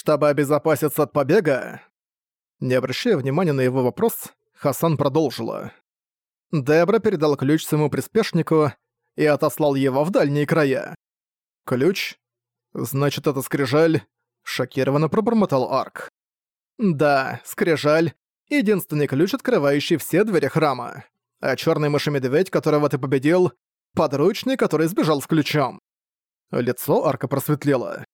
Чтобы обезопаситься от побега? Не обращая внимания на его вопрос, Хасан продолжила. Дебра передал ключ своему приспешнику и отослал его в дальние края. «Ключ? Значит, это скрижаль?» — шокированно пробормотал Арк. «Да, скрижаль — единственный ключ, открывающий все двери храма. А черный мыши-медведь, которого ты победил, — подручный, который сбежал с ключом». Лицо Арка просветлело.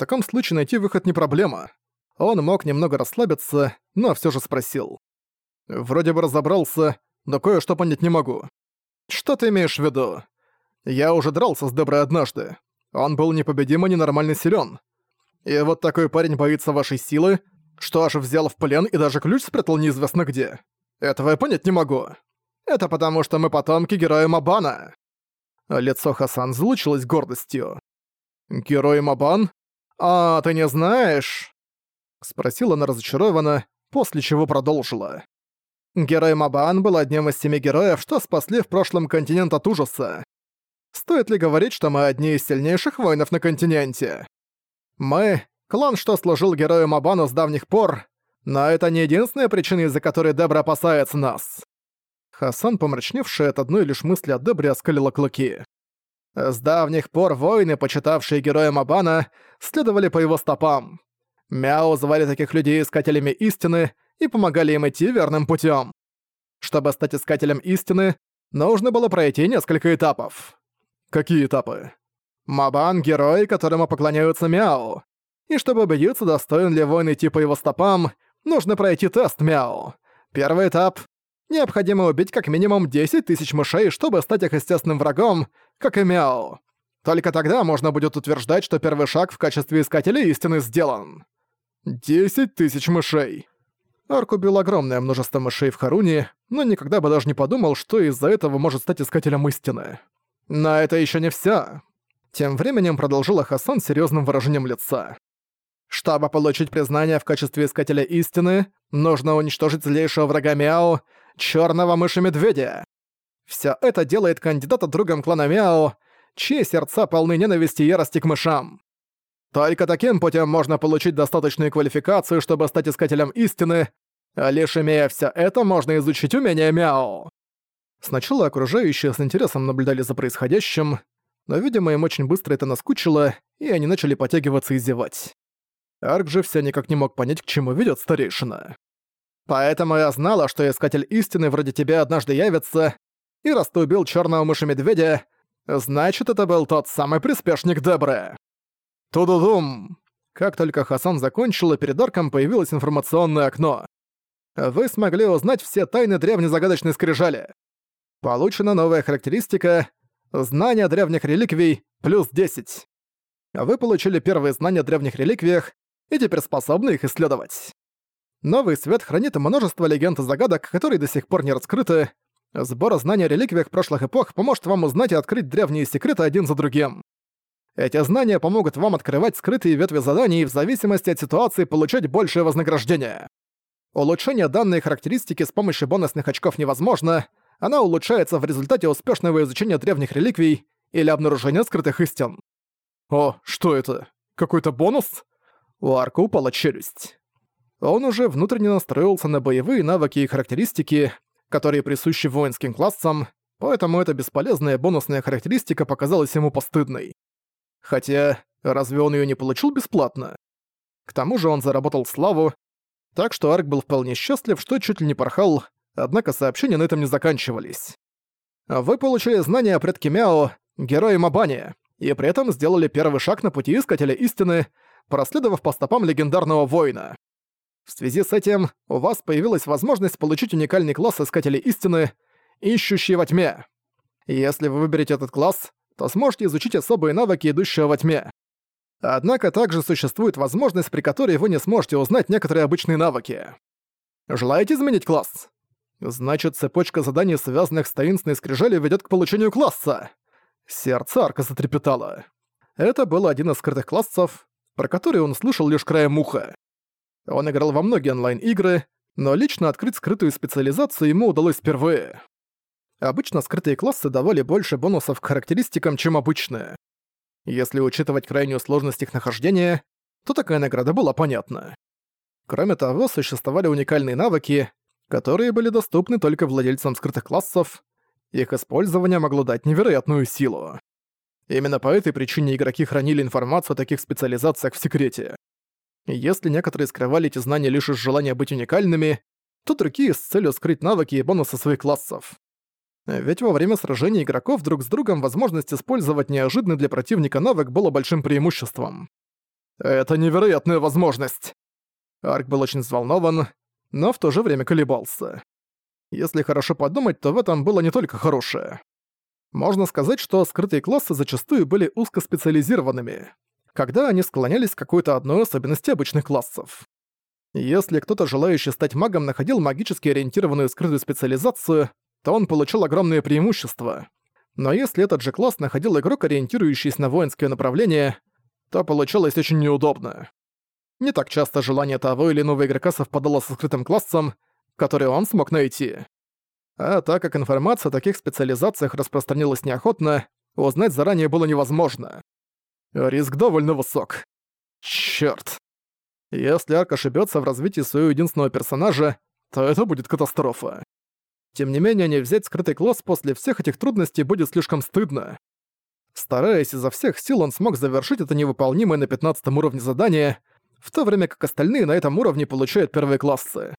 Таком случае найти выход не проблема. Он мог немного расслабиться, но все же спросил. «Вроде бы разобрался, но кое-что понять не могу. Что ты имеешь в виду? Я уже дрался с Деброй однажды. Он был непобедимо ненормально силен. И вот такой парень боится вашей силы, что аж взял в плен и даже ключ спрятал неизвестно где. Этого я понять не могу. Это потому, что мы потомки героя Мабана. Лицо Хасан залучилось гордостью. «Герой Мабан? А, ты не знаешь?» Спросила она разочарованно, после чего продолжила. Герой Мабан был одним из семи героев, что спасли в прошлом континент от ужаса. Стоит ли говорить, что мы одни из сильнейших воинов на континенте? Мы — клан, что служил герою Мабану с давних пор, но это не единственная причина, из-за которой Дебра опасается нас. Хасан, помрачневший от одной лишь мысли о Дебре, оскалила клыки. С давних пор воины, почитавшие героя Мабана, следовали по его стопам. Мяо звали таких людей искателями истины и помогали им идти верным путем. Чтобы стать искателем истины, нужно было пройти несколько этапов. Какие этапы? Мабан — герой, которому поклоняются Мяо. И чтобы убедиться, достоин ли воин идти по его стопам, нужно пройти тест Мяо. Первый этап — необходимо убить как минимум 10 тысяч мышей, чтобы стать их естественным врагом, как и Мяо. Только тогда можно будет утверждать, что первый шаг в качестве искателя истины сделан. 10 тысяч мышей. Арк убил огромное множество мышей в Харуне, но никогда бы даже не подумал, что из-за этого может стать искателем истины. Но это еще не все. Тем временем продолжила Хасан серьезным выражением лица. Чтобы получить признание в качестве искателя истины, нужно уничтожить злейшего врага Мяо, черного мыши-медведя. Все это делает кандидата другом клана Мяо, чьи сердца полны ненависти и ярости к мышам. Только таким путем можно получить достаточную квалификацию, чтобы стать искателем истины, а лишь имея все это, можно изучить умение Мяо. Сначала окружающие с интересом наблюдали за происходящим, но, видимо, им очень быстро это наскучило, и они начали потягиваться и зевать. Арк же все никак не мог понять, к чему ведет старейшина. «Поэтому я знала, что Искатель Истины вроде тебя однажды явится, и раз ты убил черного мыши-медведя, значит, это был тот самый приспешник Дебры». Тудудум! Как только Хасан закончил, перед Арком появилось информационное окно. Вы смогли узнать все тайны древней загадочной скрижали. Получена новая характеристика «Знание древних реликвий» плюс 10. Вы получили первые знания о древних реликвиях и теперь способны их исследовать. Новый свет хранит множество легенд и загадок, которые до сих пор не раскрыты. Сбор знаний о реликвиях прошлых эпох поможет вам узнать и открыть древние секреты один за другим. Эти знания помогут вам открывать скрытые ветви заданий и в зависимости от ситуации получать большее вознаграждение. Улучшение данной характеристики с помощью бонусных очков невозможно, она улучшается в результате успешного изучения древних реликвий или обнаружения скрытых истин. О, что это? Какой-то бонус? У Арка упала челюсть. Он уже внутренне настроился на боевые навыки и характеристики, которые присущи воинским классам, поэтому эта бесполезная бонусная характеристика показалась ему постыдной. Хотя, разве он её не получил бесплатно? К тому же он заработал славу, так что Арк был вполне счастлив, что чуть ли не порхал, однако сообщения на этом не заканчивались. Вы получили знания о предке Мяо, герое Мабани, и при этом сделали первый шаг на пути Искателя Истины, проследовав по стопам легендарного воина. В связи с этим у вас появилась возможность получить уникальный класс Искателя Истины, ищущий во тьме. Если вы выберете этот класс, то сможете изучить особые навыки, идущие во тьме. Однако также существует возможность, при которой вы не сможете узнать некоторые обычные навыки. Желаете изменить класс? Значит, цепочка заданий, связанных с таинственной скрижалью, ведет к получению класса. Сердце Арка затрепетало. Это был один из скрытых классов, про который он слышал лишь краем уха. Он играл во многие онлайн-игры, но лично открыть скрытую специализацию ему удалось впервые. Обычно скрытые классы давали больше бонусов к характеристикам, чем обычные. Если учитывать крайнюю сложность их нахождения, то такая награда была понятна. Кроме того, существовали уникальные навыки, которые были доступны только владельцам скрытых классов. Их использование могло дать невероятную силу. Именно по этой причине игроки хранили информацию о таких специализациях в секрете. Если некоторые скрывали эти знания лишь из желания быть уникальными, то другие с целью скрыть навыки и бонусы своих классов. Ведь во время сражений игроков друг с другом возможность использовать неожиданный для противника навык было большим преимуществом. Это невероятная возможность! Арк был очень взволнован, но в то же время колебался. Если хорошо подумать, то в этом было не только хорошее. Можно сказать, что скрытые классы зачастую были узкоспециализированными, когда они склонялись к какой-то одной особенности обычных классов. Если кто-то, желающий стать магом, находил магически ориентированную скрытую специализацию, то он получил огромное преимущество. Но если этот же класс находил игрок, ориентирующийся на воинское направление, то получалось очень неудобно. Не так часто желание того или иного игрока совпадало со скрытым классом, который он смог найти. А так как информация о таких специализациях распространилась неохотно, узнать заранее было невозможно. Риск довольно высок. Чёрт. Если Арк ошибется в развитии своего единственного персонажа, то это будет катастрофа. Тем не менее, не взять скрытый класс после всех этих трудностей будет слишком стыдно. Стараясь изо всех сил, он смог завершить это невыполнимое на 15 уровне задание, в то время как остальные на этом уровне получают первые классы.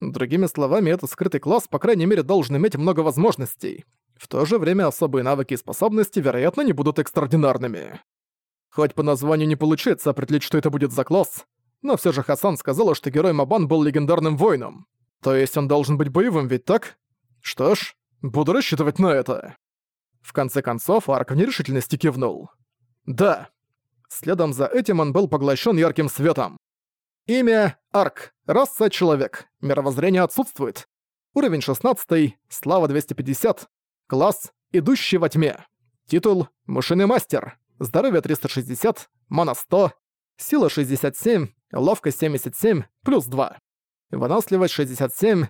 Другими словами, этот скрытый класс, по крайней мере, должен иметь много возможностей. В то же время особые навыки и способности, вероятно, не будут экстраординарными. Хоть по названию не получается определить, что это будет за класс, но все же Хасан сказала, что герой Мабан был легендарным воином. То есть он должен быть боевым, ведь так? Что ж, буду рассчитывать на это. В конце концов, Арк в нерешительности кивнул. Да. Следом за этим он был поглощен ярким светом. Имя — Арк. Раса — человек. Мировоззрение отсутствует. Уровень 16, слава 250. Класс — идущий во тьме. Титул — мышиный мастер. Здоровье 360, мана 100, сила 67, ловкость 77, плюс 2. Выносливость 67,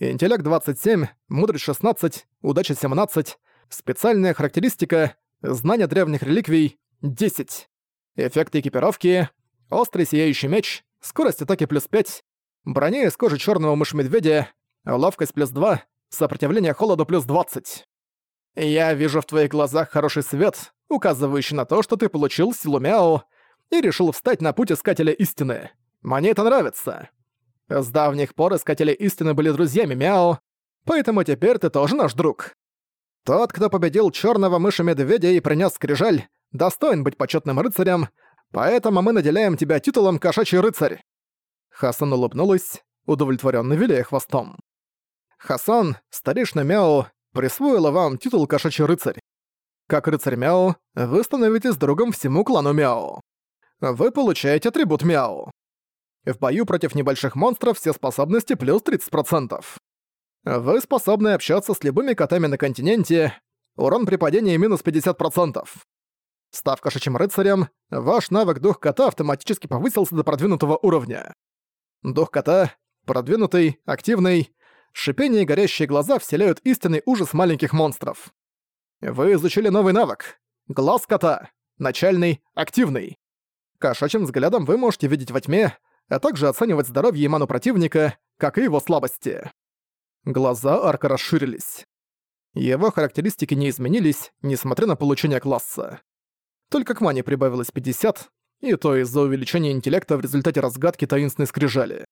интеллект 27, мудрость 16, удача 17, специальная характеристика, знание древних реликвий 10. Эффекты экипировки, острый сияющий меч, скорость атаки плюс 5, броня из кожи черного мышь-медведя, ловкость плюс 2, сопротивление холоду плюс 20. Я вижу в твоих глазах хороший свет, указывающий на то, что ты получил силу Мяо и решил встать на путь Искателя Истины. Мне это нравится. С давних пор Искатели Истины были друзьями Мяо, поэтому теперь ты тоже наш друг. Тот, кто победил черного мыша-медведя и принес скрижаль, достоин быть почетным рыцарем, поэтому мы наделяем тебя титулом «Кошачий рыцарь». Хасан улыбнулась, удовлетворенно виляя хвостом. Хасан, старейшина Мяо, присвоила вам титул «Кошачий рыцарь». Как рыцарь Мяо, вы становитесь другом всему клану Мяо. Вы получаете атрибут Мяо. В бою против небольших монстров все способности плюс 30%. Вы способны общаться с любыми котами на континенте. Урон при падении минус 50%. Став кошачьим рыцарем, ваш навык Дух Кота автоматически повысился до продвинутого уровня. Дух Кота — продвинутый, активный. Шипение и горящие глаза вселяют истинный ужас маленьких монстров. Вы изучили новый навык. Глаз кота. Начальный, активный. Кошачьим взглядом вы можете видеть во тьме, а также оценивать здоровье и ману противника, как и его слабости. Глаза Арка расширились. Его характеристики не изменились, несмотря на получение класса. Только к мане прибавилось 50, и то из-за увеличения интеллекта в результате разгадки таинственной скрижали.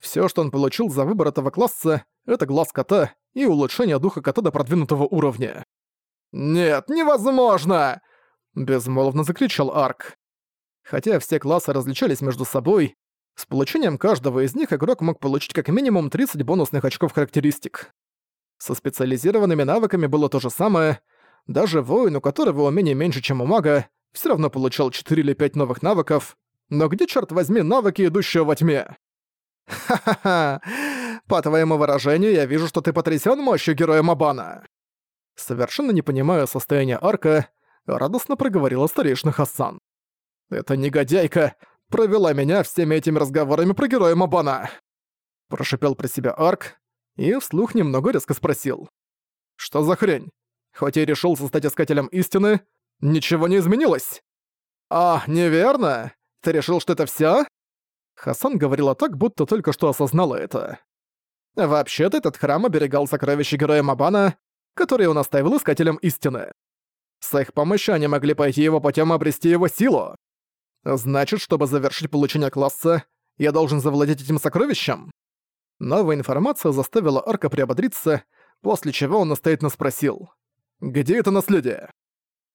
Все, что он получил за выбор этого класса, это глаз кота и улучшение духа кота до продвинутого уровня. «Нет, невозможно!» — безмолвно закричал Арк. Хотя все классы различались между собой, с получением каждого из них игрок мог получить как минимум 30 бонусных очков характеристик. Со специализированными навыками было то же самое. Даже воин, у которого умение меньше, чем у мага, все равно получал 4 или 5 новых навыков. Но где, черт возьми, навыки, идущие во тьме? Ха-ха-ха! По твоему выражению, я вижу, что ты потрясен мощью героя Мабана. Совершенно не понимая состояния арка, радостно проговорила старейшина Хасан. «Эта негодяйка провела меня всеми этими разговорами про героя Мабана!» Прошипел про себя арк и вслух немного резко спросил. «Что за хрень? Хоть и решил стать искателем истины, ничего не изменилось!» «А, неверно! Ты решил, что это всё?» Хасан говорила так, будто только что осознала это. Вообще-то этот храм оберегал сокровища героя Мабана, которые он оставил искателям истины. С их помощью они могли пойти его путем и обрести его силу. Значит, чтобы завершить получение класса, я должен завладеть этим сокровищем? Новая информация заставила Арка приободриться, после чего он настоятельно спросил. «Где это наследие?»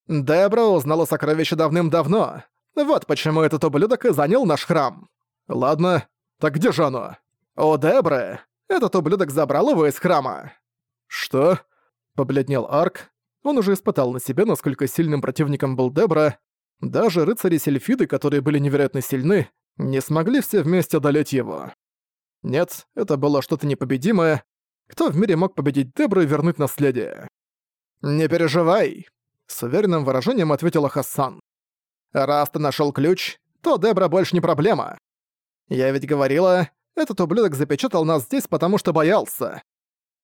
Дебра узнала сокровище давным-давно. Вот почему этот ублюдок и занял наш храм. Ладно, так где же оно? У Дебры. Этот ублюдок забрал его из храма. Что? Побледнел Арк. Он уже испытал на себе, насколько сильным противником был Дебра. Даже рыцари Сельфиды, которые были невероятно сильны, не смогли все вместе одолеть его. Нет, это было что-то непобедимое. Кто в мире мог победить Дебру и вернуть наследие? «Не переживай», — с уверенным выражением ответила Хасан. «Раз ты нашел ключ, то Дебра больше не проблема. Я ведь говорила, этот ублюдок запечатал нас здесь, потому что боялся.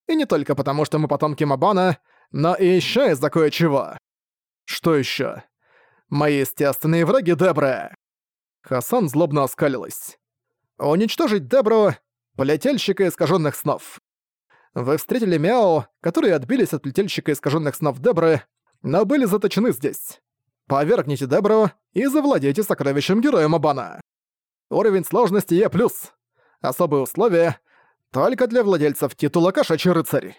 И не только потому, что мы потомки Мабана, но и еще из-за кое-чего. Что еще? Мои естественные враги Дебра. Хасан злобно оскалилась. Уничтожить Дебру — плетельщика искаженных снов. Вы встретили Мяо, которые отбились от плетельщика искаженных снов Дебры, но были заточены здесь. Повергните Дебру и завладейте сокровищем героя Мабана. Уровень сложности Е+. Особые условия только для владельцев титула «Кошачий рыцарь».